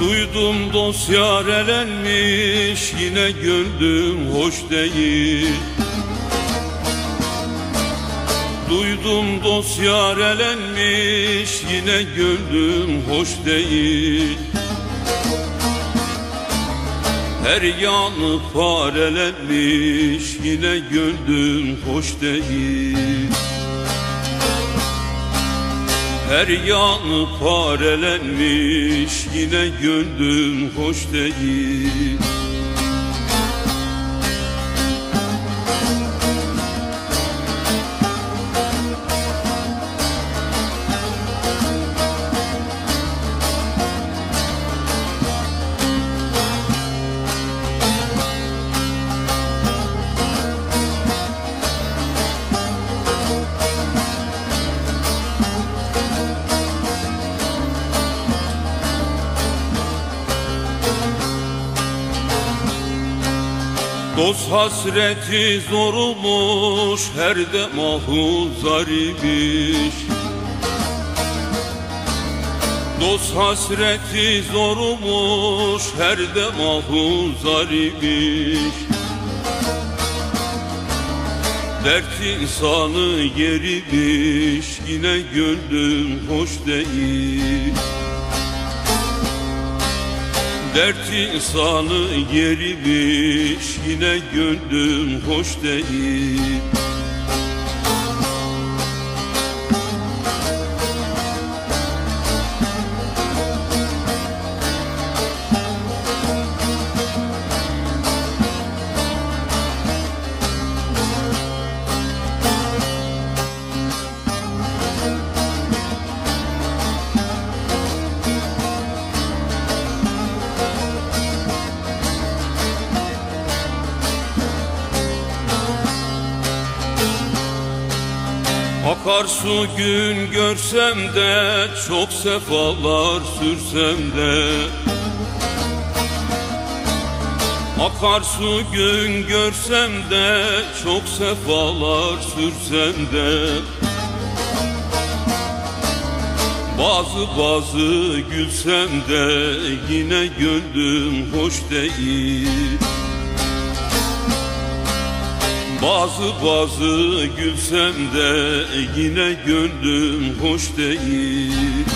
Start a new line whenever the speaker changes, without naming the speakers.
Duydum dosya elenmiş yine gönlüm hoş değil. Duydum dosya elenmiş yine gönlüm hoş değil. Her yanı farelenmiş yine gönlüm hoş değil her yanı farelenmiş yine gönlüm hoş değil Dost hasreti zormuş her de mahuzar imiş Dost hasreti zormuş her de mahuzar imiş Dert insanı yerimiş yine gönlüm hoş değil Dert insanı yerimiş yine gönlüm hoş değil Akarsu gün görsem de çok sefalar sürsem de. Akarsu gün görsem de çok sefalar sürsem de. Bazı bazı gülsem de yine gönlüm hoş değil bazı bazı gülsem de yine gönlüm hoş değil